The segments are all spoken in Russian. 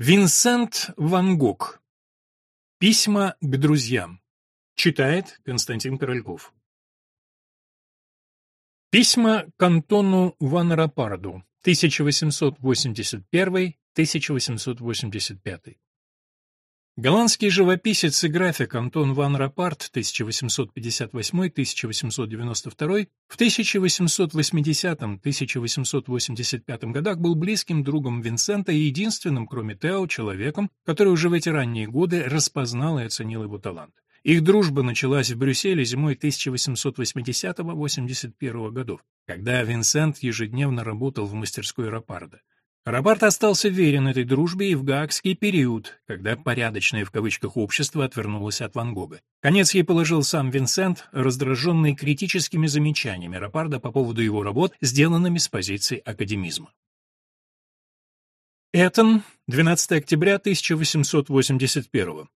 Винсент Ван Гог. Письма к друзьям. Читает Константин Корольков. Письма к Антону Ван Рапарду. 1881-1885. Голландский живописец и график Антон ван Рапарт 1858-1892 в 1880-1885 годах был близким другом Винсента и единственным, кроме Тео, человеком, который уже в эти ранние годы распознал и оценил его талант. Их дружба началась в Брюсселе зимой 1880-81 годов, когда Винсент ежедневно работал в мастерской Рапарда. Рапарт остался верен этой дружбе и в гаагский период, когда «порядочное» в кавычках общество отвернулось от Ван Гога. Конец ей положил сам Винсент, раздраженный критическими замечаниями Рапарда по поводу его работ, сделанными с позиции академизма. Этон, 12 октября 1881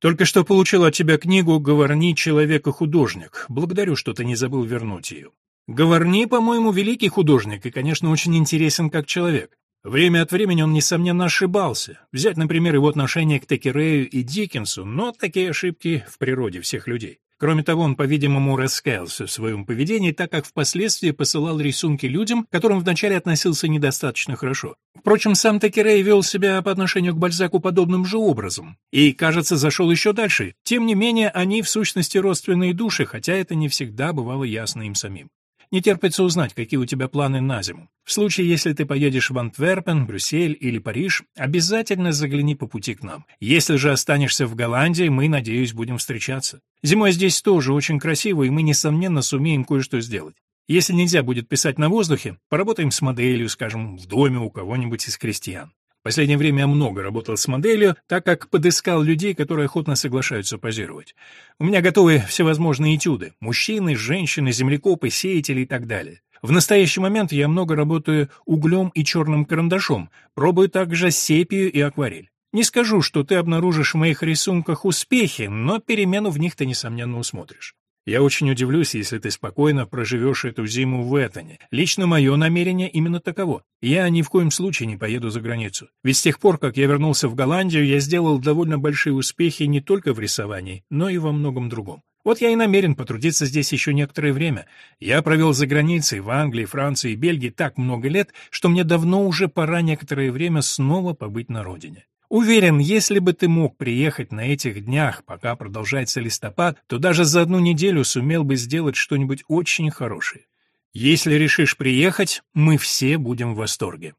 Только что получил от тебя книгу «Говорни, человек и художник». Благодарю, что ты не забыл вернуть ее. Говорни, по-моему, великий художник и, конечно, очень интересен как человек. Время от времени он, несомненно, ошибался. Взять, например, его отношение к Текерею и Диккенсу, но такие ошибки в природе всех людей. Кроме того, он, по-видимому, раскаялся в своем поведении, так как впоследствии посылал рисунки людям, которым вначале относился недостаточно хорошо. Впрочем, сам Текерей вел себя по отношению к Бальзаку подобным же образом. И, кажется, зашел еще дальше. Тем не менее, они в сущности родственные души, хотя это не всегда бывало ясно им самим. Не терпится узнать, какие у тебя планы на зиму. В случае, если ты поедешь в Антверпен, Брюссель или Париж, обязательно загляни по пути к нам. Если же останешься в Голландии, мы, надеюсь, будем встречаться. Зимой здесь тоже очень красиво, и мы, несомненно, сумеем кое-что сделать. Если нельзя будет писать на воздухе, поработаем с моделью, скажем, в доме у кого-нибудь из крестьян последнее время я много работал с моделью, так как подыскал людей, которые охотно соглашаются позировать. У меня готовы всевозможные этюды – мужчины, женщины, землекопы, сеятели и так далее. В настоящий момент я много работаю углем и черным карандашом, пробую также сепию и акварель. Не скажу, что ты обнаружишь в моих рисунках успехи, но перемену в них ты, несомненно, усмотришь. Я очень удивлюсь, если ты спокойно проживешь эту зиму в Этоне. Лично мое намерение именно таково. Я ни в коем случае не поеду за границу. Ведь с тех пор, как я вернулся в Голландию, я сделал довольно большие успехи не только в рисовании, но и во многом другом. Вот я и намерен потрудиться здесь еще некоторое время. Я провел за границей, в Англии, Франции и Бельгии так много лет, что мне давно уже пора некоторое время снова побыть на родине. Уверен, если бы ты мог приехать на этих днях, пока продолжается листопад, то даже за одну неделю сумел бы сделать что-нибудь очень хорошее. Если решишь приехать, мы все будем в восторге.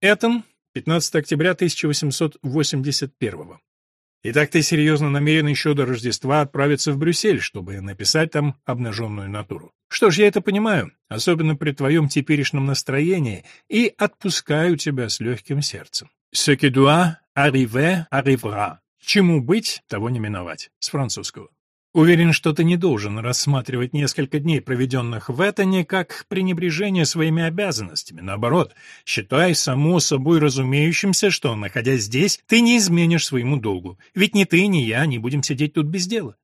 Этон, 15 октября 1881 Итак, ты серьезно намерен еще до Рождества отправиться в Брюссель, чтобы написать там обнаженную натуру. Что ж, я это понимаю, особенно при твоем теперешнем настроении, и отпускаю тебя с легким сердцем. «Ce qui doit arriver, arrivera». «Чему быть, того не миновать» с французского. Уверен, что ты не должен рассматривать несколько дней, проведенных в Этоне, как пренебрежение своими обязанностями. Наоборот, считай само собой разумеющимся, что, находясь здесь, ты не изменишь своему долгу. Ведь ни ты, ни я не будем сидеть тут без дела.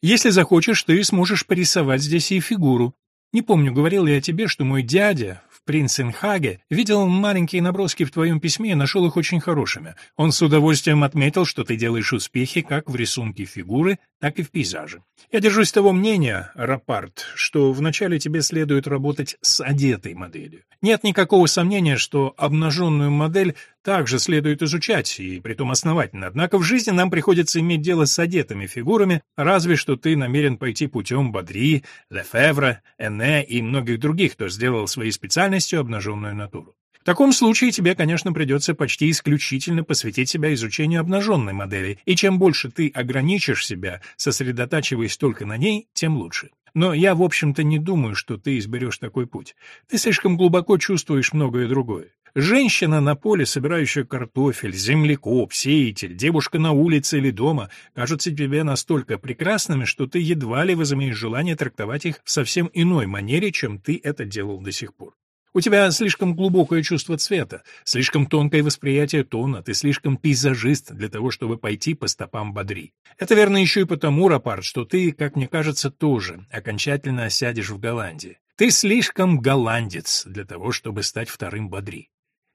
Если захочешь, ты сможешь порисовать здесь и фигуру. Не помню, говорил я тебе, что мой дядя Принценхаге видел маленькие наброски в твоем письме и нашел их очень хорошими. Он с удовольствием отметил, что ты делаешь успехи как в рисунке фигуры, так и в пейзаже. Я держусь того мнения, Рапарт, что вначале тебе следует работать с одетой моделью. Нет никакого сомнения, что обнаженную модель также следует изучать, и притом основательно. Однако в жизни нам приходится иметь дело с одетыми фигурами, разве что ты намерен пойти путем Бадри, Лефевра, Эне и многих других, кто сделал своей специальностью обнаженную натуру. В таком случае тебе, конечно, придется почти исключительно посвятить себя изучению обнаженной модели, и чем больше ты ограничишь себя, сосредотачиваясь только на ней, тем лучше. Но я, в общем-то, не думаю, что ты изберешь такой путь. Ты слишком глубоко чувствуешь многое другое. Женщина на поле, собирающая картофель, землекоп, сеятель, девушка на улице или дома, кажутся тебе настолько прекрасными, что ты едва ли возымеешь желание трактовать их в совсем иной манере, чем ты это делал до сих пор. У тебя слишком глубокое чувство цвета, слишком тонкое восприятие тона, ты слишком пейзажист для того, чтобы пойти по стопам Бодри. Это верно еще и потому, Рапарт, что ты, как мне кажется, тоже окончательно осядешь в Голландии. Ты слишком голландец для того, чтобы стать вторым Бодри.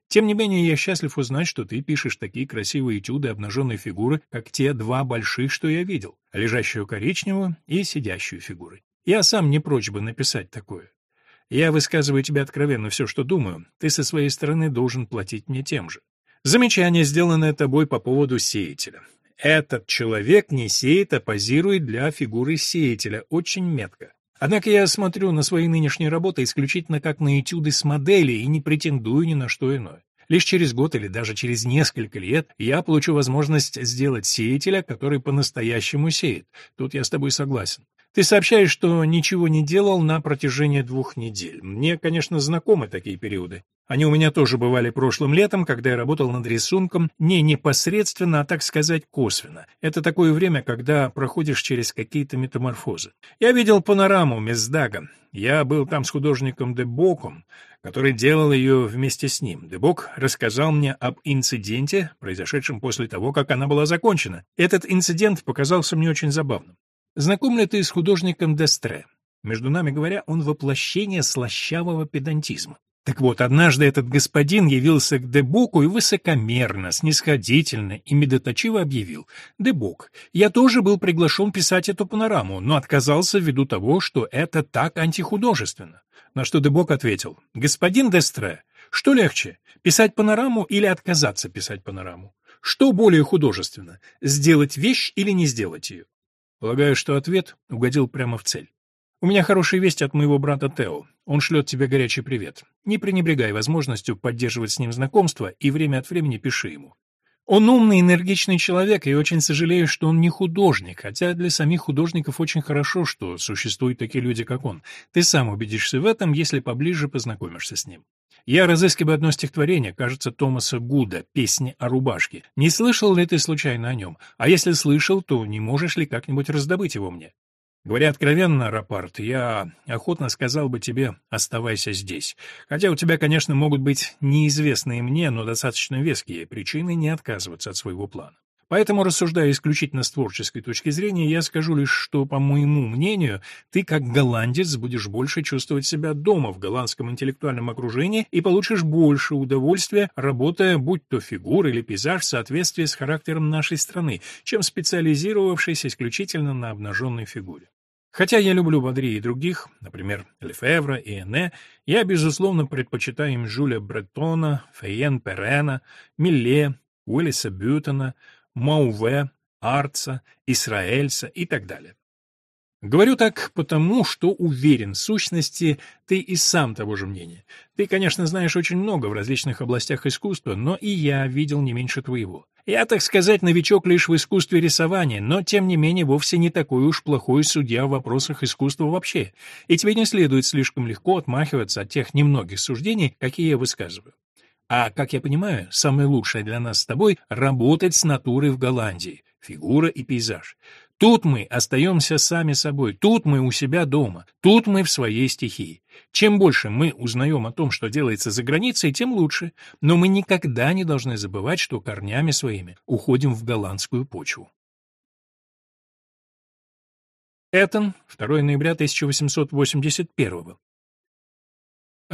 Тем не менее, я счастлив узнать, что ты пишешь такие красивые этюды обнаженной фигуры, как те два больших, что я видел, лежащую коричневую и сидящую фигуры. Я сам не прочь бы написать такое. Я высказываю тебе откровенно все, что думаю. Ты со своей стороны должен платить мне тем же. Замечание, сделанное тобой по поводу сеятеля. Этот человек не сеет, а позирует для фигуры сеятеля, очень метко. Однако я смотрю на свои нынешние работы исключительно как на этюды с моделей и не претендую ни на что иное. Лишь через год или даже через несколько лет я получу возможность сделать сеятеля, который по-настоящему сеет. Тут я с тобой согласен. Ты сообщаешь, что ничего не делал на протяжении двух недель. Мне, конечно, знакомы такие периоды. Они у меня тоже бывали прошлым летом, когда я работал над рисунком не непосредственно, а, так сказать, косвенно. Это такое время, когда проходишь через какие-то метаморфозы. Я видел панораму Мездага. Я был там с художником Дебоком, который делал ее вместе с ним. Дебок рассказал мне об инциденте, произошедшем после того, как она была закончена. Этот инцидент показался мне очень забавным. Знаком ты с художником Дестре? Между нами говоря, он воплощение слащавого педантизма. Так вот, однажды этот господин явился к Дебуку и высокомерно, снисходительно и медоточиво объявил. «Дебук, я тоже был приглашен писать эту панораму, но отказался ввиду того, что это так антихудожественно». На что Дебук ответил. «Господин Дестре, что легче, писать панораму или отказаться писать панораму? Что более художественно, сделать вещь или не сделать ее?» Полагаю, что ответ угодил прямо в цель. У меня хорошие вести от моего брата Тео. Он шлет тебе горячий привет. Не пренебрегай возможностью поддерживать с ним знакомство и время от времени пиши ему. Он умный, энергичный человек, и очень сожалею, что он не художник, хотя для самих художников очень хорошо, что существуют такие люди, как он. Ты сам убедишься в этом, если поближе познакомишься с ним. Я разыскиваю одно стихотворение, кажется, Томаса Гуда, «Песни о рубашке». Не слышал ли ты случайно о нем? А если слышал, то не можешь ли как-нибудь раздобыть его мне? Говоря откровенно, Рапарт, я охотно сказал бы тебе «оставайся здесь». Хотя у тебя, конечно, могут быть неизвестные мне, но достаточно веские причины не отказываться от своего плана. Поэтому, рассуждая исключительно с творческой точки зрения, я скажу лишь, что, по моему мнению, ты, как голландец, будешь больше чувствовать себя дома в голландском интеллектуальном окружении и получишь больше удовольствия, работая, будь то фигура или пейзаж, в соответствии с характером нашей страны, чем специализировавшись исключительно на обнаженной фигуре. Хотя я люблю Бодри и других, например, Лефевра и Эне, я, безусловно, предпочитаю им Жюля Бретона, Фейен Перена, Милле, Уиллиса Бютона, Мауве, Арца, Исраэльса и так далее. Говорю так потому, что уверен, в сущности, ты и сам того же мнения. Ты, конечно, знаешь очень много в различных областях искусства, но и я видел не меньше твоего. Я, так сказать, новичок лишь в искусстве рисования, но, тем не менее, вовсе не такой уж плохой судья в вопросах искусства вообще, и тебе не следует слишком легко отмахиваться от тех немногих суждений, какие я высказываю. А, как я понимаю, самое лучшее для нас с тобой — работать с натурой в Голландии, фигура и пейзаж. Тут мы остаемся сами собой, тут мы у себя дома, тут мы в своей стихии. Чем больше мы узнаем о том, что делается за границей, тем лучше, но мы никогда не должны забывать, что корнями своими уходим в голландскую почву. Эттон, 2 ноября 1881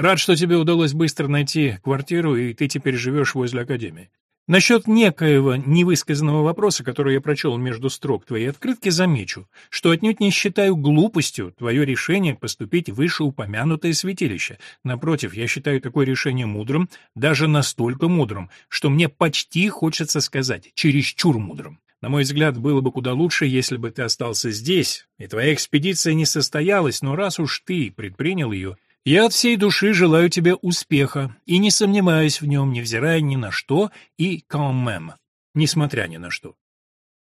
Рад, что тебе удалось быстро найти квартиру, и ты теперь живешь возле Академии. Насчет некоего невысказанного вопроса, который я прочел между строк твоей открытки, замечу, что отнюдь не считаю глупостью твое решение поступить в вышеупомянутое святилище. Напротив, я считаю такое решение мудрым, даже настолько мудрым, что мне почти хочется сказать, чересчур мудрым. На мой взгляд, было бы куда лучше, если бы ты остался здесь, и твоя экспедиция не состоялась, но раз уж ты предпринял ее, я от всей души желаю тебе успеха и не сомневаюсь в нем, невзирая ни на что и quand несмотря ни на что.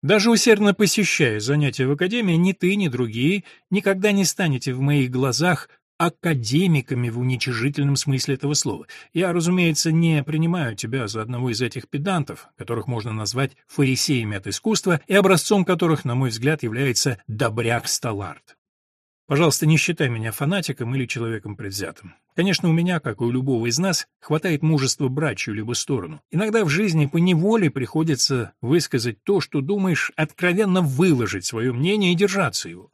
Даже усердно посещая занятия в академии, ни ты, ни другие никогда не станете в моих глазах академиками в уничижительном смысле этого слова. Я, разумеется, не принимаю тебя за одного из этих педантов, которых можно назвать фарисеями от искусства и образцом которых, на мой взгляд, является добряк Сталлард. Пожалуйста, не считай меня фанатиком или человеком предвзятым. Конечно, у меня, как и у любого из нас, хватает мужества брать чью-либо сторону. Иногда в жизни по неволе приходится высказать то, что думаешь, откровенно выложить свое мнение и держаться его.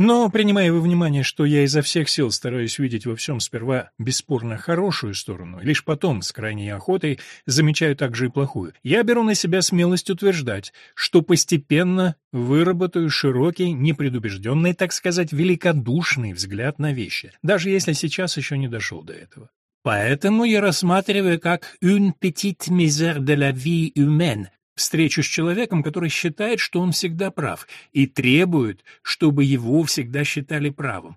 Но, принимая во внимание, что я изо всех сил стараюсь видеть во всем сперва бесспорно хорошую сторону, лишь потом, с крайней охотой, замечаю также и плохую, я беру на себя смелость утверждать, что постепенно выработаю широкий, непредубежденный, так сказать, великодушный взгляд на вещи, даже если сейчас еще не дошел до этого. Поэтому я рассматриваю как «une petite misère de la vie humaine», встречу с человеком, который считает, что он всегда прав, и требует, чтобы его всегда считали правым.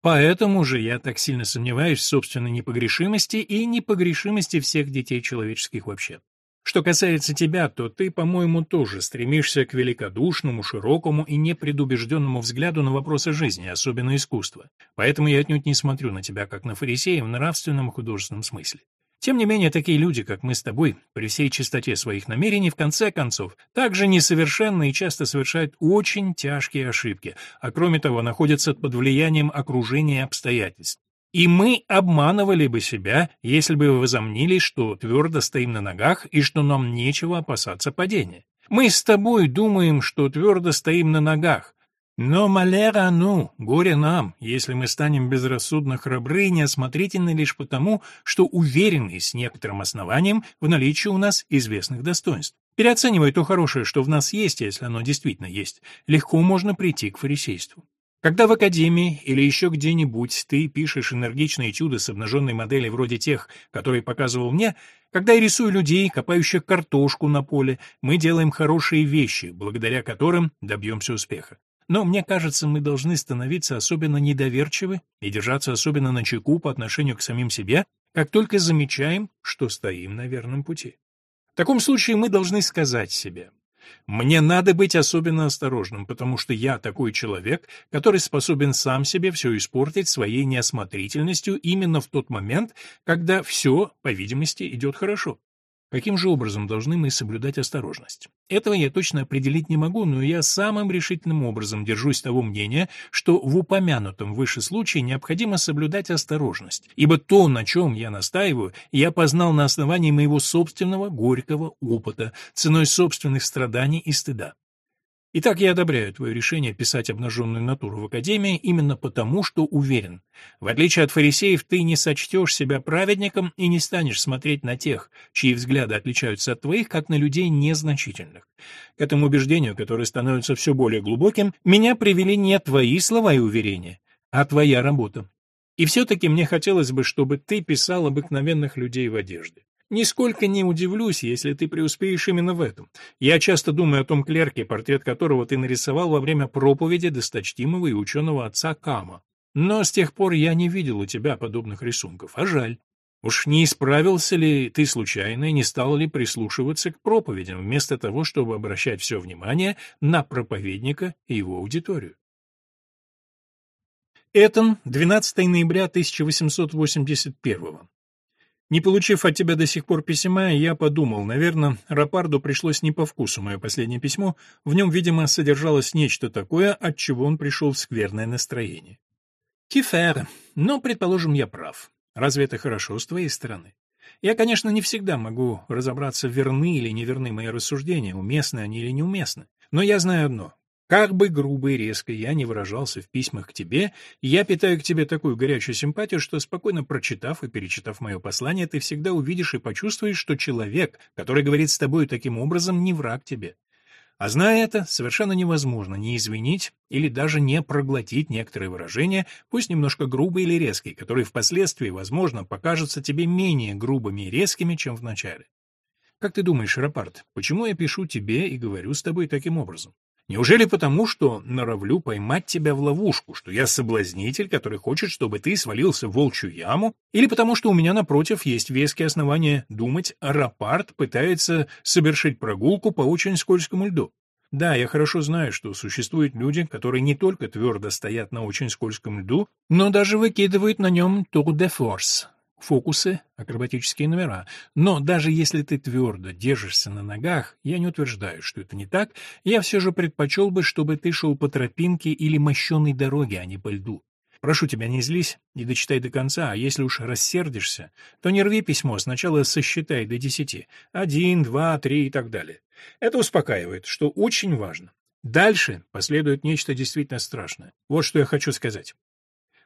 Поэтому же я так сильно сомневаюсь в собственной непогрешимости и непогрешимости всех детей человеческих вообще. Что касается тебя, то ты, по-моему, тоже стремишься к великодушному, широкому и непредубежденному взгляду на вопросы жизни, особенно искусства. Поэтому я отнюдь не смотрю на тебя как на фарисея в нравственном и художественном смысле. Тем не менее, такие люди, как мы с тобой, при всей чистоте своих намерений, в конце концов, также несовершенны и часто совершают очень тяжкие ошибки, а кроме того, находятся под влиянием окружения и обстоятельств. И мы обманывали бы себя, если бы возомнили, что твердо стоим на ногах и что нам нечего опасаться падения. Мы с тобой думаем, что твердо стоим на ногах, но малера ну, горе нам, если мы станем безрассудно храбры и неосмотрительны лишь потому, что уверены с некоторым основанием в наличии у нас известных достоинств. Переоценивая то хорошее, что в нас есть, если оно действительно есть, легко можно прийти к фарисейству. Когда в академии или еще где-нибудь ты пишешь энергичные этюды с обнаженной моделей вроде тех, которые показывал мне, когда я рисую людей, копающих картошку на поле, мы делаем хорошие вещи, благодаря которым добьемся успеха. Но мне кажется, мы должны становиться особенно недоверчивы и держаться особенно на чеку по отношению к самим себе, как только замечаем, что стоим на верном пути. В таком случае мы должны сказать себе, мне надо быть особенно осторожным, потому что я такой человек, который способен сам себе все испортить своей неосмотрительностью именно в тот момент, когда все, по видимости, идет хорошо. Каким же образом должны мы соблюдать осторожность? Этого я точно определить не могу, но я самым решительным образом держусь того мнения, что в упомянутом выше случае необходимо соблюдать осторожность, ибо то, на чем я настаиваю, я познал на основании моего собственного горького опыта, ценой собственных страданий и стыда. Итак, я одобряю твое решение писать обнаженную натуру в Академии именно потому, что уверен. В отличие от фарисеев, ты не сочтешь себя праведником и не станешь смотреть на тех, чьи взгляды отличаются от твоих, как на людей незначительных. К этому убеждению, которое становится все более глубоким, меня привели не твои слова и уверения, а твоя работа. И все-таки мне хотелось бы, чтобы ты писал обыкновенных людей в одежде. Нисколько не удивлюсь, если ты преуспеешь именно в этом. Я часто думаю о том клерке, портрет которого ты нарисовал во время проповеди досточтимого и ученого отца Кама. Но с тех пор я не видел у тебя подобных рисунков, а жаль. Уж не исправился ли ты случайно и не стал ли прислушиваться к проповедям, вместо того, чтобы обращать все внимание на проповедника и его аудиторию? Этон, 12 ноября 1881 не получив от тебя до сих пор письма, я подумал, наверное, Рапарду пришлось не по вкусу мое последнее письмо, в нем, видимо, содержалось нечто такое, от чего он пришел в скверное настроение. Кифер, но, предположим, я прав. Разве это хорошо с твоей стороны? Я, конечно, не всегда могу разобраться, верны или неверны мои рассуждения, уместны они или неуместны. Но я знаю одно. Как бы грубо и резко я не выражался в письмах к тебе, я питаю к тебе такую горячую симпатию, что, спокойно прочитав и перечитав мое послание, ты всегда увидишь и почувствуешь, что человек, который говорит с тобой таким образом, не враг тебе. А зная это, совершенно невозможно не извинить или даже не проглотить некоторые выражения, пусть немножко грубые или резкие, которые впоследствии, возможно, покажутся тебе менее грубыми и резкими, чем в начале. Как ты думаешь, Рапарт, почему я пишу тебе и говорю с тобой таким образом? Неужели потому, что норовлю поймать тебя в ловушку, что я соблазнитель, который хочет, чтобы ты свалился в волчью яму, или потому, что у меня, напротив, есть веские основания думать, Рапарт пытается совершить прогулку по очень скользкому льду? Да, я хорошо знаю, что существуют люди, которые не только твердо стоят на очень скользком льду, но даже выкидывают на нем тур де форс, фокусы, акробатические номера. Но даже если ты твердо держишься на ногах, я не утверждаю, что это не так, я все же предпочел бы, чтобы ты шел по тропинке или мощенной дороге, а не по льду. Прошу тебя, не злись и дочитай до конца, а если уж рассердишься, то не рви письмо, сначала сосчитай до десяти. Один, два, три и так далее. Это успокаивает, что очень важно. Дальше последует нечто действительно страшное. Вот что я хочу сказать.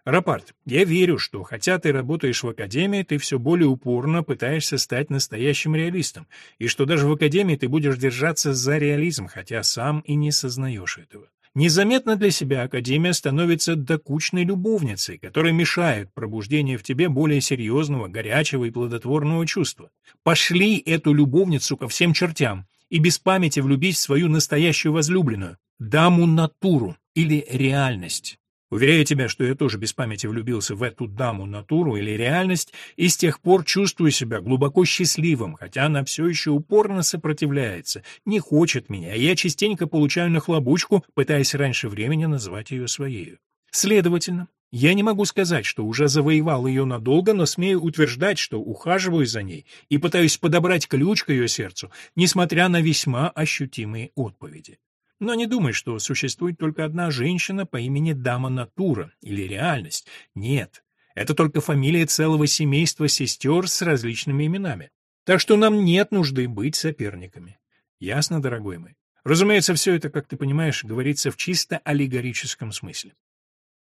Рапарт, я верю, что, хотя ты работаешь в академии, ты все более упорно пытаешься стать настоящим реалистом, и что даже в академии ты будешь держаться за реализм, хотя сам и не сознаешь этого. Незаметно для себя Академия становится докучной любовницей, которая мешает пробуждению в тебе более серьезного, горячего и плодотворного чувства. Пошли эту любовницу ко всем чертям и без памяти влюбись в свою настоящую возлюбленную, даму натуру или реальность. Уверяю тебя, что я тоже без памяти влюбился в эту даму натуру или реальность и с тех пор чувствую себя глубоко счастливым, хотя она все еще упорно сопротивляется, не хочет меня, и я частенько получаю нахлобучку, пытаясь раньше времени назвать ее своей. Следовательно, я не могу сказать, что уже завоевал ее надолго, но смею утверждать, что ухаживаю за ней и пытаюсь подобрать ключ к ее сердцу, несмотря на весьма ощутимые отповеди. Но не думай, что существует только одна женщина по имени Дама Натура или Реальность. Нет, это только фамилия целого семейства сестер с различными именами. Так что нам нет нужды быть соперниками. Ясно, дорогой мой? Разумеется, все это, как ты понимаешь, говорится в чисто аллегорическом смысле.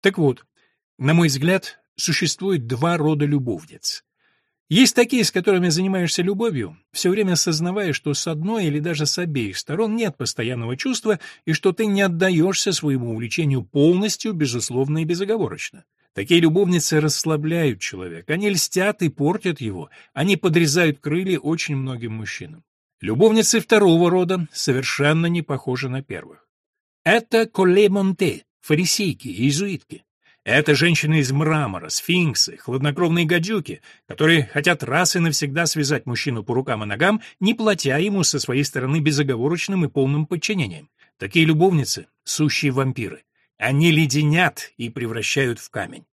Так вот, на мой взгляд, существует два рода любовниц. Есть такие, с которыми занимаешься любовью, все время сознавая, что с одной или даже с обеих сторон нет постоянного чувства и что ты не отдаешься своему увлечению полностью, безусловно и безоговорочно. Такие любовницы расслабляют человека, они льстят и портят его, они подрезают крылья очень многим мужчинам. Любовницы второго рода совершенно не похожи на первых. Это Колле Монте, фарисейки, иезуитки. Это женщины из мрамора, сфинксы, хладнокровные гадюки, которые хотят раз и навсегда связать мужчину по рукам и ногам, не платя ему со своей стороны безоговорочным и полным подчинением. Такие любовницы — сущие вампиры. Они леденят и превращают в камень.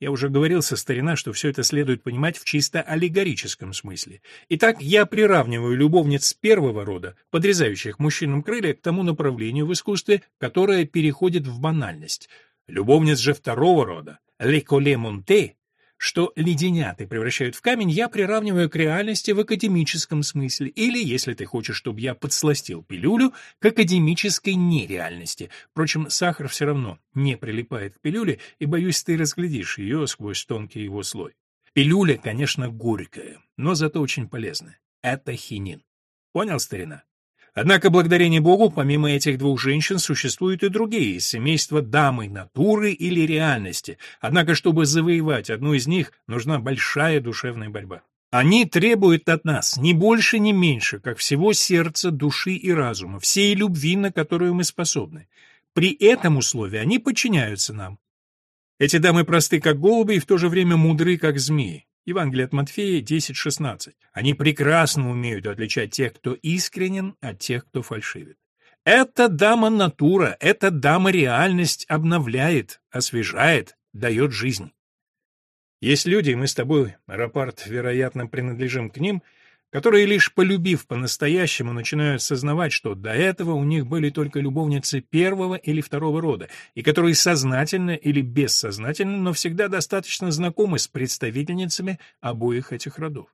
Я уже говорил со старина, что все это следует понимать в чисто аллегорическом смысле. Итак, я приравниваю любовниц первого рода, подрезающих мужчинам крылья, к тому направлению в искусстве, которое переходит в банальность — Любовниц же второго рода, леколе монте, что леденят и превращают в камень, я приравниваю к реальности в академическом смысле, или, если ты хочешь, чтобы я подсластил пилюлю, к академической нереальности. Впрочем, сахар все равно не прилипает к пилюле, и, боюсь, ты разглядишь ее сквозь тонкий его слой. Пилюля, конечно, горькая, но зато очень полезная. Это хинин. Понял, старина? Однако, благодарение Богу, помимо этих двух женщин существуют и другие семейства дамы натуры или реальности. Однако, чтобы завоевать одну из них, нужна большая душевная борьба. Они требуют от нас ни больше, ни меньше, как всего сердца, души и разума, всей любви, на которую мы способны. При этом условии они подчиняются нам. Эти дамы просты, как голуби, и в то же время мудры, как змеи. Евангелие от Матфея 10.16. Они прекрасно умеют отличать тех, кто искренен, от тех, кто фальшивит. Эта дама натура, эта дама реальность обновляет, освежает, дает жизнь. Есть люди, мы с тобой, Рапорт, вероятно, принадлежим к ним, которые, лишь полюбив по-настоящему, начинают сознавать, что до этого у них были только любовницы первого или второго рода, и которые сознательно или бессознательно, но всегда достаточно знакомы с представительницами обоих этих родов.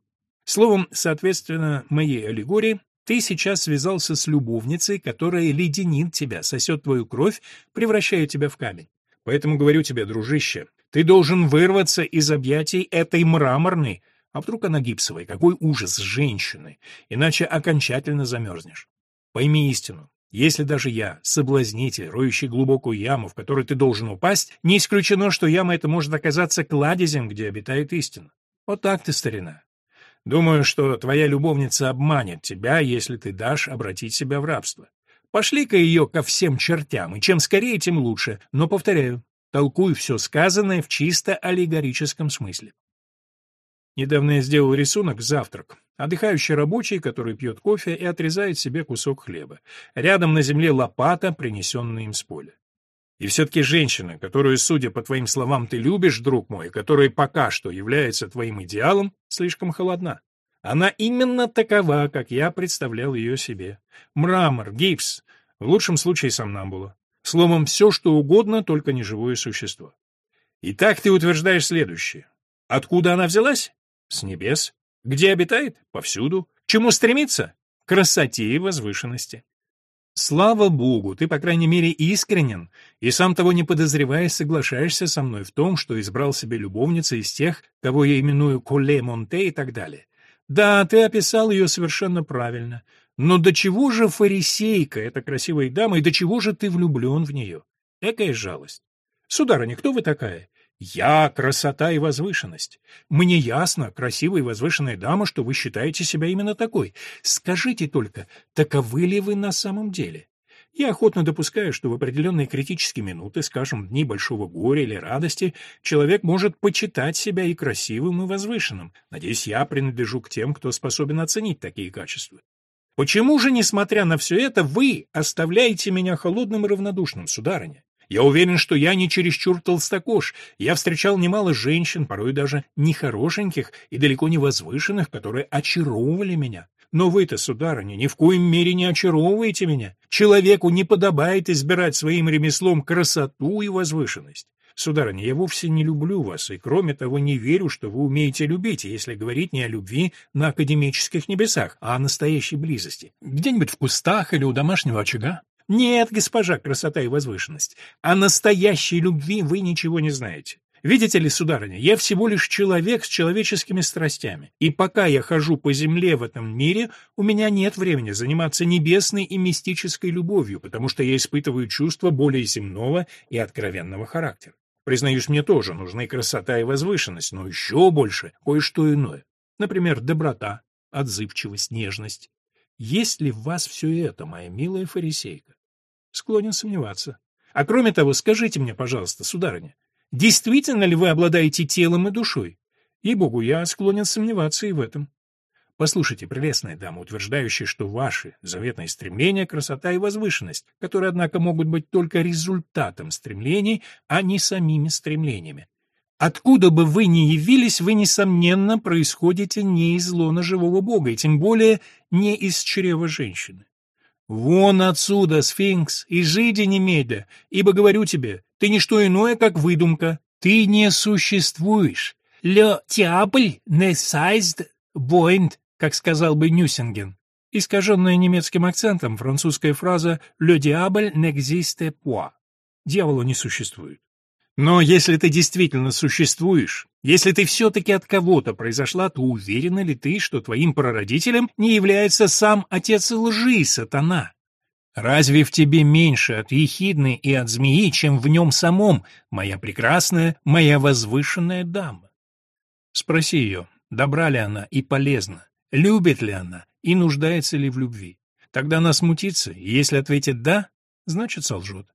Словом, соответственно, моей аллегории, ты сейчас связался с любовницей, которая леденит тебя, сосет твою кровь, превращая тебя в камень. Поэтому говорю тебе, дружище, ты должен вырваться из объятий этой мраморной, а вдруг она гипсовая? Какой ужас женщины! Иначе окончательно замерзнешь. Пойми истину. Если даже я, соблазнитель, роющий глубокую яму, в которую ты должен упасть, не исключено, что яма эта может оказаться кладезем, где обитает истина. Вот так ты, старина. Думаю, что твоя любовница обманет тебя, если ты дашь обратить себя в рабство. Пошли-ка ее ко всем чертям, и чем скорее, тем лучше. Но, повторяю, толкуй все сказанное в чисто аллегорическом смысле. Недавно я сделал рисунок «Завтрак». Отдыхающий рабочий, который пьет кофе и отрезает себе кусок хлеба. Рядом на земле лопата, принесенная им с поля. И все-таки женщина, которую, судя по твоим словам, ты любишь, друг мой, которая пока что является твоим идеалом, слишком холодна. Она именно такова, как я представлял ее себе. Мрамор, гипс, в лучшем случае сомнамбула. Словом, все, что угодно, только не живое существо. Итак, ты утверждаешь следующее. Откуда она взялась? С небес. Где обитает? Повсюду. К чему стремится? К красоте и возвышенности. Слава богу, ты, по крайней мере, искренен, и сам того не подозревая, соглашаешься со мной в том, что избрал себе любовницу из тех, кого я именую Коле Монте и так далее. Да, ты описал ее совершенно правильно. Но до чего же фарисейка, эта красивая дама, и до чего же ты влюблен в нее? Экая жалость. Сударыня, кто вы такая? Я — красота и возвышенность. Мне ясно, красивая и возвышенная дама, что вы считаете себя именно такой. Скажите только, таковы ли вы на самом деле? Я охотно допускаю, что в определенные критические минуты, скажем, дни большого горя или радости, человек может почитать себя и красивым, и возвышенным. Надеюсь, я принадлежу к тем, кто способен оценить такие качества. Почему же, несмотря на все это, вы оставляете меня холодным и равнодушным, сударыня? Я уверен, что я не чересчур толстокож. Я встречал немало женщин, порой даже нехорошеньких и далеко не возвышенных, которые очаровывали меня. Но вы-то, сударыня, ни в коем мере не очаровываете меня. Человеку не подобает избирать своим ремеслом красоту и возвышенность. Сударыня, я вовсе не люблю вас, и кроме того не верю, что вы умеете любить, если говорить не о любви на академических небесах, а о настоящей близости. Где-нибудь в кустах или у домашнего очага. Нет, госпожа, красота и возвышенность. О настоящей любви вы ничего не знаете. Видите ли, сударыня, я всего лишь человек с человеческими страстями, и пока я хожу по земле в этом мире, у меня нет времени заниматься небесной и мистической любовью, потому что я испытываю чувства более земного и откровенного характера. Признаюсь, мне тоже нужны красота и возвышенность, но еще больше кое-что иное. Например, доброта, отзывчивость, нежность. Есть ли в вас все это, моя милая фарисейка? Склонен сомневаться. А кроме того, скажите мне, пожалуйста, сударыня, действительно ли вы обладаете телом и душой? Ей-богу, я склонен сомневаться и в этом. Послушайте, прелестная дама, утверждающая, что ваши заветные стремления — красота и возвышенность, которые, однако, могут быть только результатом стремлений, а не самими стремлениями. Откуда бы вы ни явились, вы, несомненно, происходите не из лона живого бога, и тем более не из чрева женщины. Вон отсюда, сфинкс, и жиди немедля, ибо говорю тебе, ты не что иное, как выдумка, ты не существуешь. Le diable ne seist point, как сказал бы Нюсинген. Искаженная немецким акцентом французская фраза «Le diable n'existe point» — «Дьявола не существует». Но если ты действительно существуешь, если ты все-таки от кого-то произошла, то уверена ли ты, что твоим прародителем не является сам отец лжи, сатана? Разве в тебе меньше от ехидны и от змеи, чем в нем самом, моя прекрасная, моя возвышенная дама? Спроси ее, добра ли она и полезна, любит ли она и нуждается ли в любви. Тогда она смутится, и если ответит «да», значит солжет.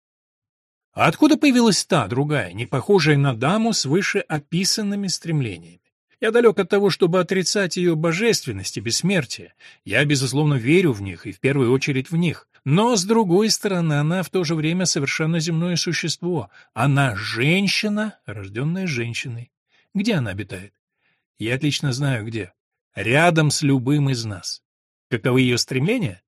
А откуда появилась та, другая, не похожая на даму с выше описанными стремлениями? Я далек от того, чтобы отрицать ее божественность и бессмертие. Я, безусловно, верю в них, и в первую очередь в них. Но, с другой стороны, она в то же время совершенно земное существо. Она женщина, рожденная женщиной. Где она обитает? Я отлично знаю, где. Рядом с любым из нас. Каковы ее стремления?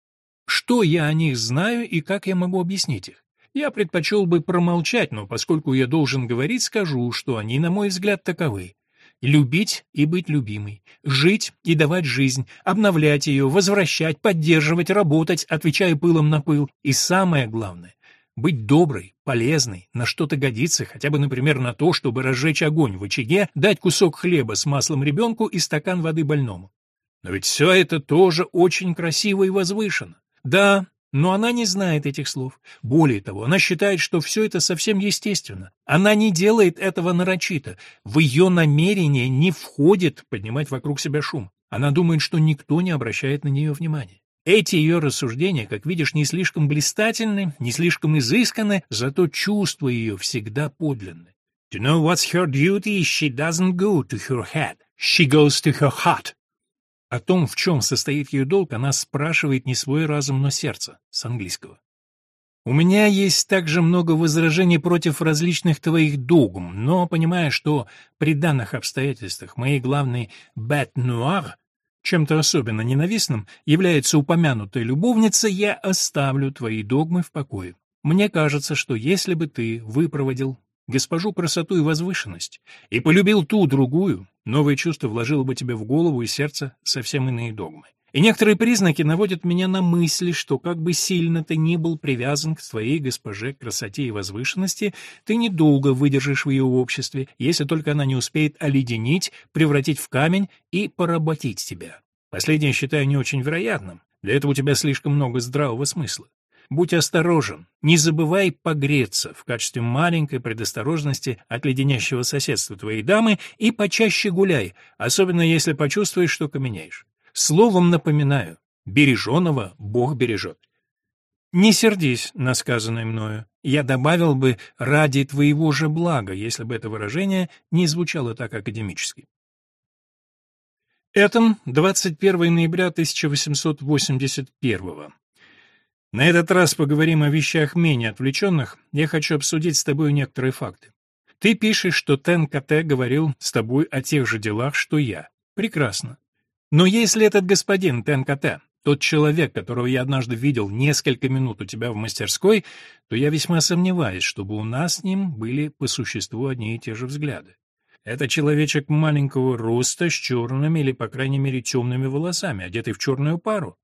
Что я о них знаю и как я могу объяснить их? Я предпочел бы промолчать, но поскольку я должен говорить, скажу, что они, на мой взгляд, таковы. Любить и быть любимой, жить и давать жизнь, обновлять ее, возвращать, поддерживать, работать, отвечая пылом на пыл. И самое главное — быть доброй, полезной, на что-то годиться, хотя бы, например, на то, чтобы разжечь огонь в очаге, дать кусок хлеба с маслом ребенку и стакан воды больному. Но ведь все это тоже очень красиво и возвышенно. Да, но она не знает этих слов. Более того, она считает, что все это совсем естественно. Она не делает этого нарочито. В ее намерение не входит поднимать вокруг себя шум. Она думает, что никто не обращает на нее внимания. Эти ее рассуждения, как видишь, не слишком блистательны, не слишком изысканы, зато чувства ее всегда подлинны. To know what's her duty, she doesn't go to her head, she goes to her heart. О том, в чем состоит ее долг, она спрашивает не свой разум, но сердце, с английского. У меня есть также много возражений против различных твоих догм, но, понимая, что при данных обстоятельствах моей главной «бет нуар» чем-то особенно ненавистным является упомянутая любовница, я оставлю твои догмы в покое. Мне кажется, что если бы ты выпроводил госпожу красоту и возвышенность, и полюбил ту другую, новое чувство вложило бы тебе в голову и сердце совсем иные догмы. И некоторые признаки наводят меня на мысли, что как бы сильно ты ни был привязан к своей госпоже красоте и возвышенности, ты недолго выдержишь в ее обществе, если только она не успеет оледенить, превратить в камень и поработить тебя. Последнее считаю не очень вероятным. Для этого у тебя слишком много здравого смысла. Будь осторожен, не забывай погреться в качестве маленькой предосторожности от леденящего соседства твоей дамы и почаще гуляй, особенно если почувствуешь, что каменеешь. Словом напоминаю, береженого Бог бережет. Не сердись на сказанное мною. Я добавил бы «ради твоего же блага», если бы это выражение не звучало так академически. Этом 21 ноября 1881 На этот раз поговорим о вещах менее отвлеченных. Я хочу обсудить с тобой некоторые факты. Ты пишешь, что ТНКТ говорил с тобой о тех же делах, что я. Прекрасно. Но если этот господин ТНКТ, тот человек, которого я однажды видел несколько минут у тебя в мастерской, то я весьма сомневаюсь, чтобы у нас с ним были по существу одни и те же взгляды. Это человечек маленького роста, с черными или, по крайней мере, темными волосами, одетый в черную пару.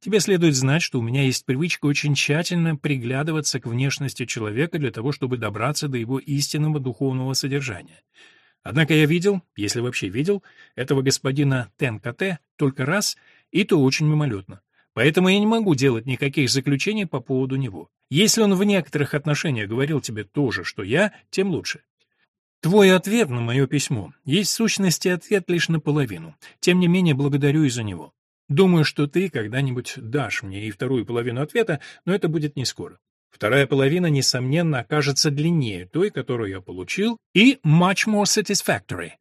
Тебе следует знать, что у меня есть привычка очень тщательно приглядываться к внешности человека для того, чтобы добраться до его истинного духовного содержания. Однако я видел, если вообще видел, этого господина ТНКТ только раз, и то очень мимолетно. Поэтому я не могу делать никаких заключений по поводу него. Если он в некоторых отношениях говорил тебе то же, что я, тем лучше. Твой ответ на мое письмо есть в сущности ответ лишь наполовину. Тем не менее, благодарю и за него. Думаю, что ты когда-нибудь дашь мне и вторую половину ответа, но это будет не скоро. Вторая половина, несомненно, окажется длиннее той, которую я получил, и much more satisfactory,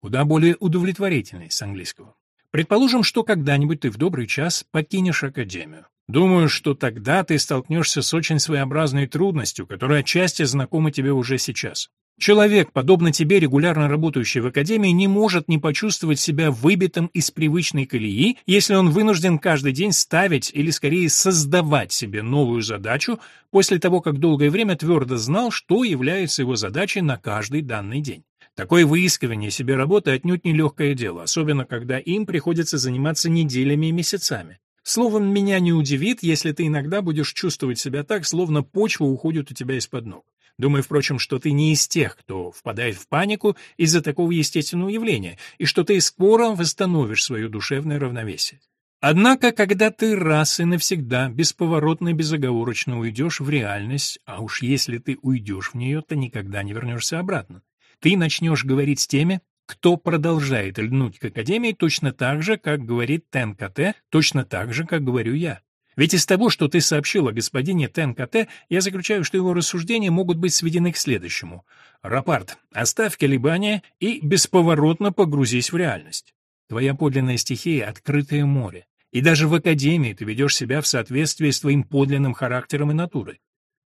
куда более удовлетворительной с английского. Предположим, что когда-нибудь ты в добрый час покинешь Академию. Думаю, что тогда ты столкнешься с очень своеобразной трудностью, которая отчасти знакома тебе уже сейчас. Человек, подобно тебе, регулярно работающий в академии, не может не почувствовать себя выбитым из привычной колеи, если он вынужден каждый день ставить или скорее создавать себе новую задачу после того, как долгое время твердо знал, что является его задачей на каждый данный день. Такое выискивание себе работы отнюдь не легкое дело, особенно когда им приходится заниматься неделями и месяцами. Словом, меня не удивит, если ты иногда будешь чувствовать себя так, словно почва уходит у тебя из-под ног. Думаю, впрочем, что ты не из тех, кто впадает в панику из-за такого естественного явления, и что ты скоро восстановишь свое душевное равновесие. Однако, когда ты раз и навсегда, бесповоротно и безоговорочно уйдешь в реальность, а уж если ты уйдешь в нее, то никогда не вернешься обратно, ты начнешь говорить с теми, кто продолжает льнуть к Академии точно так же, как говорит ТНКТ, точно так же, как говорю я. Ведь из того, что ты сообщил о господине ТНКТ, я заключаю, что его рассуждения могут быть сведены к следующему. Рапорт, оставь колебания и бесповоротно погрузись в реальность. Твоя подлинная стихия — открытое море. И даже в академии ты ведешь себя в соответствии с твоим подлинным характером и натурой.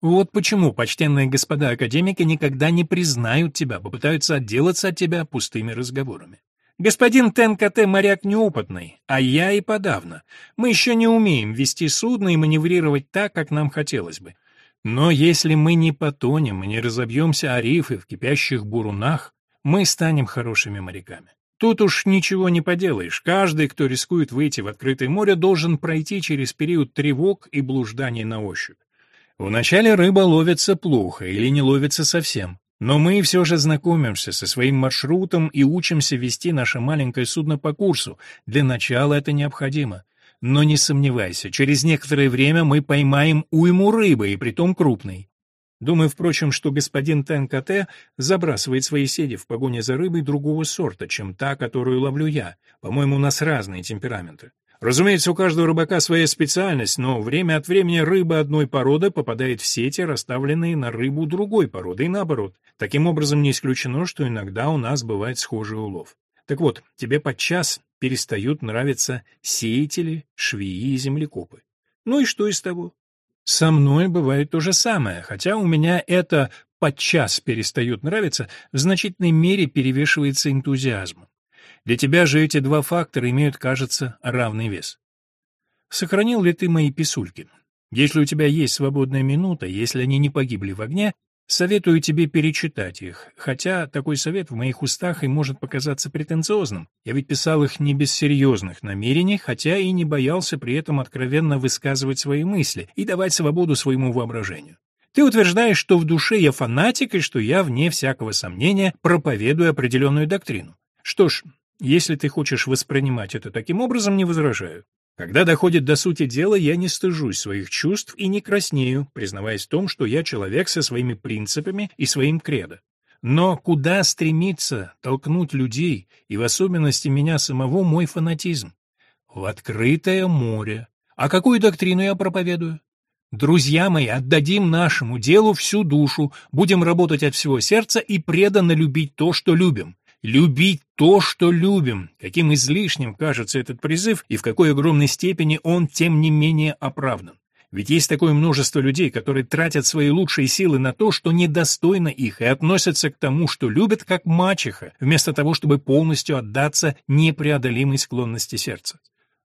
Вот почему почтенные господа академики никогда не признают тебя, попытаются отделаться от тебя пустыми разговорами. Господин ТНКТ моряк неопытный, а я и подавно. Мы еще не умеем вести судно и маневрировать так, как нам хотелось бы. Но если мы не потонем и не разобьемся о рифы в кипящих бурунах, мы станем хорошими моряками. Тут уж ничего не поделаешь. Каждый, кто рискует выйти в открытое море, должен пройти через период тревог и блужданий на ощупь. Вначале рыба ловится плохо или не ловится совсем. Но мы все же знакомимся со своим маршрутом и учимся вести наше маленькое судно по курсу. Для начала это необходимо. Но не сомневайся, через некоторое время мы поймаем уйму рыбы, и притом крупной. Думаю, впрочем, что господин ТНКТ забрасывает свои седи в погоне за рыбой другого сорта, чем та, которую ловлю я. По-моему, у нас разные темпераменты. Разумеется, у каждого рыбака своя специальность, но время от времени рыба одной породы попадает в сети, расставленные на рыбу другой породы, и наоборот. Таким образом, не исключено, что иногда у нас бывает схожий улов. Так вот, тебе подчас перестают нравиться сеятели, швеи и землекопы. Ну и что из того? Со мной бывает то же самое, хотя у меня это подчас перестают нравиться, в значительной мере перевешивается энтузиазмом. Для тебя же эти два фактора имеют, кажется, равный вес. Сохранил ли ты мои писульки? Если у тебя есть свободная минута, если они не погибли в огне, Советую тебе перечитать их, хотя такой совет в моих устах и может показаться претенциозным. Я ведь писал их не без серьезных намерений, хотя и не боялся при этом откровенно высказывать свои мысли и давать свободу своему воображению. Ты утверждаешь, что в душе я фанатик и что я, вне всякого сомнения, проповедую определенную доктрину. Что ж, если ты хочешь воспринимать это таким образом, не возражаю. Когда доходит до сути дела, я не стыжусь своих чувств и не краснею, признаваясь в том, что я человек со своими принципами и своим кредо. Но куда стремиться толкнуть людей, и в особенности меня самого, мой фанатизм? В открытое море. А какую доктрину я проповедую? Друзья мои, отдадим нашему делу всю душу, будем работать от всего сердца и преданно любить то, что любим. Любить то, что любим. Каким излишним кажется этот призыв и в какой огромной степени он, тем не менее, оправдан. Ведь есть такое множество людей, которые тратят свои лучшие силы на то, что недостойно их, и относятся к тому, что любят, как мачеха, вместо того, чтобы полностью отдаться непреодолимой склонности сердца.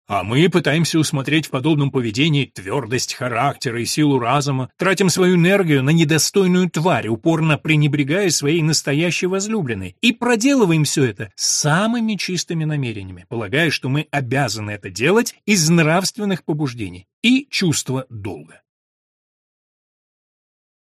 А мы пытаемся усмотреть в подобном поведении твердость характера и силу разума, тратим свою энергию на недостойную тварь, упорно пренебрегая своей настоящей возлюбленной, и проделываем все это самыми чистыми намерениями, полагая, что мы обязаны это делать из нравственных побуждений и чувства долга.